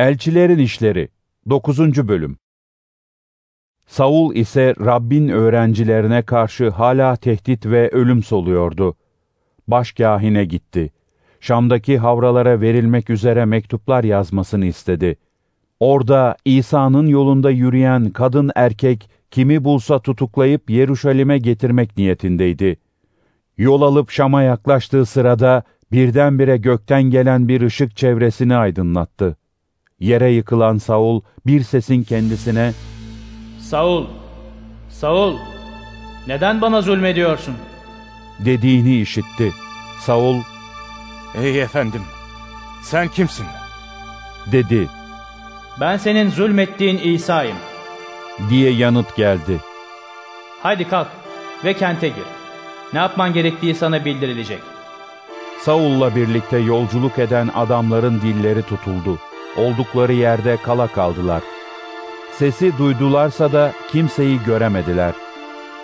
Elçilerin İşleri 9. Bölüm Saul ise Rabbin öğrencilerine karşı hala tehdit ve ölüm soluyordu. Başkâhine gitti. Şam'daki havralara verilmek üzere mektuplar yazmasını istedi. Orada İsa'nın yolunda yürüyen kadın erkek kimi bulsa tutuklayıp Yeruşalim'e getirmek niyetindeydi. Yol alıp Şam'a yaklaştığı sırada birdenbire gökten gelen bir ışık çevresini aydınlattı. Yere yıkılan Saul bir sesin kendisine Saul, Saul, neden bana zulmediyorsun? dediğini işitti. Saul Ey efendim, sen kimsin? dedi Ben senin zulmettiğin İsa'yım. diye yanıt geldi. Haydi kalk ve kente gir. Ne yapman gerektiği sana bildirilecek. Saul'la birlikte yolculuk eden adamların dilleri tutuldu. Oldukları yerde kala kaldılar. Sesi duydularsa da kimseyi göremediler.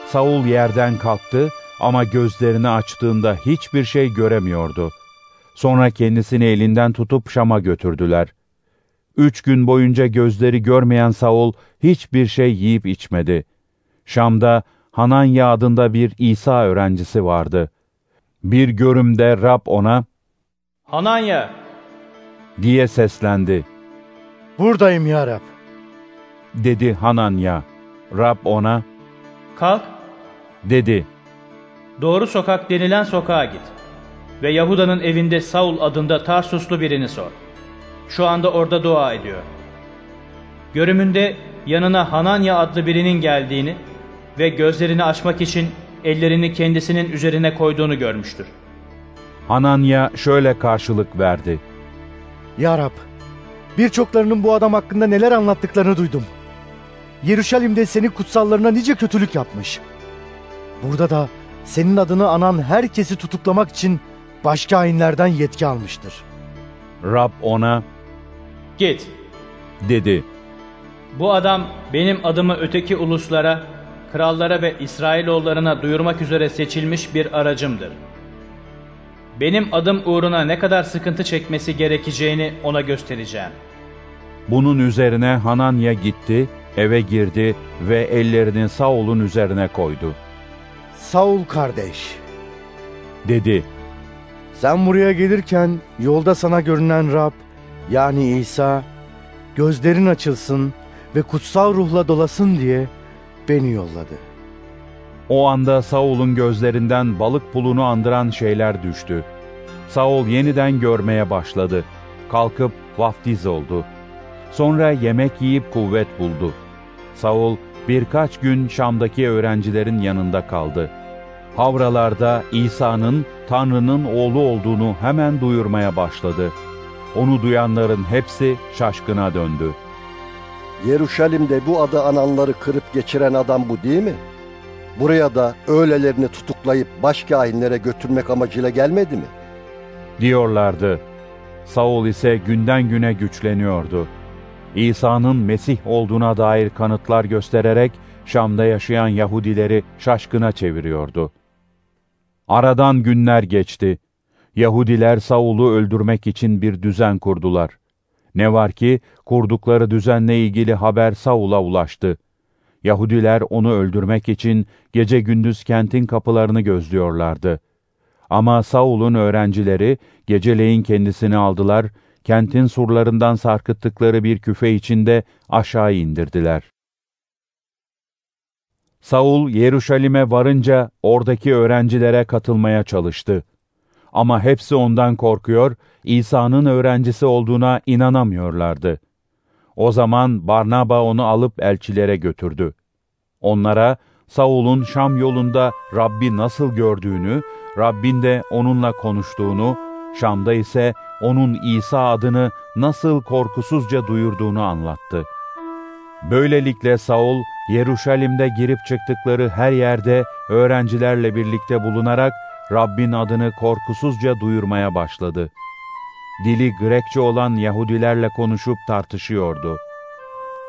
Saul yerden kalktı ama gözlerini açtığında hiçbir şey göremiyordu. Sonra kendisini elinden tutup Şam'a götürdüler. Üç gün boyunca gözleri görmeyen Saul hiçbir şey yiyip içmedi. Şam'da Hananya adında bir İsa öğrencisi vardı. Bir görümde Rab ona Hananya, diye seslendi. Buradayım ya Rab. Dedi Hananya. Rab ona kalk, dedi. doğru sokak denilen sokağa git. Ve Yahuda'nın evinde Saul adında Tarsuslu birini sor. Şu anda orada dua ediyor. Görümünde yanına Hananya adlı birinin geldiğini ve gözlerini açmak için ellerini kendisinin üzerine koyduğunu görmüştür. Hananya şöyle karşılık verdi. Ya Rab, birçoklarının bu adam hakkında neler anlattıklarını duydum. Yeruşalim'de senin kutsallarına nice kötülük yapmış. Burada da senin adını anan herkesi tutuklamak için başka hainlerden yetki almıştır. Rab ona Git, dedi. bu adam benim adımı öteki uluslara, krallara ve İsrailoğullarına duyurmak üzere seçilmiş bir aracımdır. Benim adım uğruna ne kadar sıkıntı çekmesi gerekeceğini ona göstereceğim. Bunun üzerine Hananya gitti, eve girdi ve ellerini Saul'un üzerine koydu. Saul kardeş, Dedi, sen buraya gelirken yolda sana görünen Rab, yani İsa, gözlerin açılsın ve kutsal ruhla dolasın diye beni yolladı. O anda Saul'un gözlerinden balık pulunu andıran şeyler düştü. Saul yeniden görmeye başladı. Kalkıp vaftiz oldu. Sonra yemek yiyip kuvvet buldu. Saul birkaç gün Şam'daki öğrencilerin yanında kaldı. Havralarda İsa'nın Tanrı'nın oğlu olduğunu hemen duyurmaya başladı. Onu duyanların hepsi şaşkına döndü. Yeruşalim'de bu adı ananları kırıp geçiren adam bu değil mi? Buraya da öğlelerini tutuklayıp başkâhinlere götürmek amacıyla gelmedi mi? diyorlardı. Saul ise günden güne güçleniyordu. İsa'nın Mesih olduğuna dair kanıtlar göstererek Şam'da yaşayan Yahudileri şaşkına çeviriyordu. Aradan günler geçti. Yahudiler Saul'u öldürmek için bir düzen kurdular. Ne var ki kurdukları düzenle ilgili haber Saul'a ulaştı. Yahudiler onu öldürmek için gece gündüz kentin kapılarını gözlüyorlardı. Ama Saul'un öğrencileri geceleyin kendisini aldılar, kentin surlarından sarkıttıkları bir küfe içinde aşağı indirdiler. Saul Yeruşalim'e varınca oradaki öğrencilere katılmaya çalıştı. Ama hepsi ondan korkuyor, İsa'nın öğrencisi olduğuna inanamıyorlardı. O zaman Barnaba onu alıp elçilere götürdü. Onlara Saul'un Şam yolunda Rabbi nasıl gördüğünü, Rabbin de onunla konuştuğunu, Şam'da ise onun İsa adını nasıl korkusuzca duyurduğunu anlattı. Böylelikle Saul, Yeruşalim'de girip çıktıkları her yerde öğrencilerle birlikte bulunarak Rabbin adını korkusuzca duyurmaya başladı. Dili Grekçe olan Yahudilerle konuşup tartışıyordu.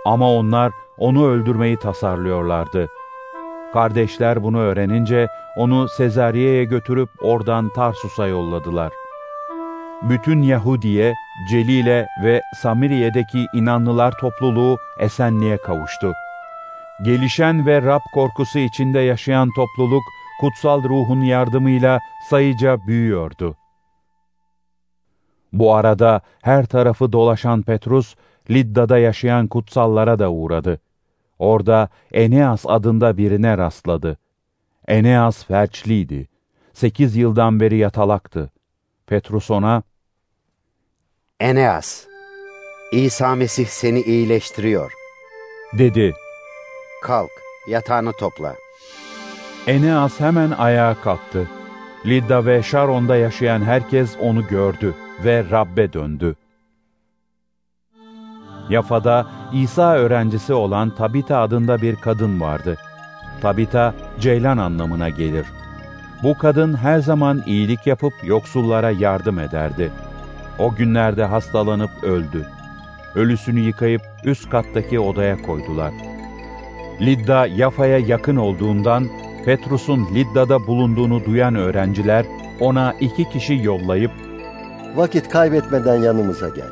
Ama onlar onu öldürmeyi tasarlıyorlardı. Kardeşler bunu öğrenince onu Sezariye'ye götürüp oradan Tarsus'a yolladılar. bütün Yahudiye, Celile ve Samiriye'deki inanlılar topluluğu esenliğe kavuştu. Gelişen ve Rab korkusu içinde yaşayan topluluk, kutsal ruhun yardımıyla sayıca büyüyordu. Bu arada her tarafı dolaşan Petrus, Lidda'da yaşayan kutsallara da uğradı. Orada Eneas adında birine rastladı. Eneas felçliydi. Sekiz yıldan beri yatalaktı. Petrus ona, Eneas, İsa Mesih seni iyileştiriyor. dedi. Kalk, yatağını topla. Eneas hemen ayağa kalktı. Lidda ve Şaron'da yaşayan herkes onu gördü ve Rabbe döndü. Yafa'da İsa öğrencisi olan Tabita adında bir kadın vardı. Tabita, ceylan anlamına gelir. Bu kadın her zaman iyilik yapıp yoksullara yardım ederdi. O günlerde hastalanıp öldü. Ölüsünü yıkayıp üst kattaki odaya koydular. Lidda Yafa'ya yakın olduğundan Petrus'un Lidda'da bulunduğunu duyan öğrenciler ona iki kişi yollayıp Vakit kaybetmeden yanımıza gel.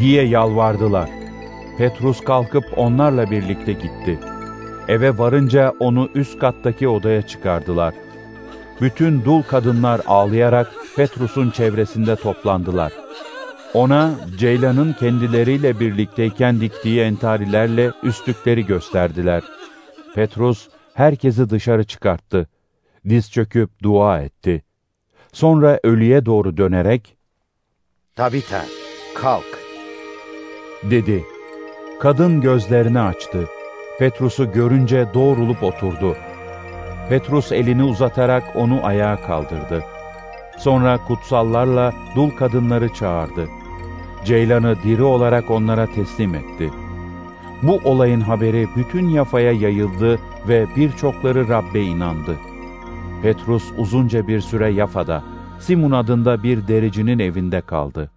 diye yalvardılar. Petrus kalkıp onlarla birlikte gitti. Eve varınca onu üst kattaki odaya çıkardılar. Bütün dul kadınlar ağlayarak Petrus'un çevresinde toplandılar. Ona Ceylan'ın kendileriyle birlikteyken diktiği entarilerle üstlükleri gösterdiler. Petrus herkesi dışarı çıkarttı. Diz çöküp dua etti. Sonra ölüye doğru dönerek Tabita, kalk. dedi. Kadın gözlerini açtı. Petrus'u görünce doğrulup oturdu. Petrus elini uzatarak onu ayağa kaldırdı. Sonra kutsallarla dul kadınları çağırdı. Ceylan'ı diri olarak onlara teslim etti. Bu olayın haberi bütün Yafa'ya yayıldı ve birçokları Rabbe inandı. Petrus uzunca bir süre Yafa'da, Simon adında bir dericinin evinde kaldı.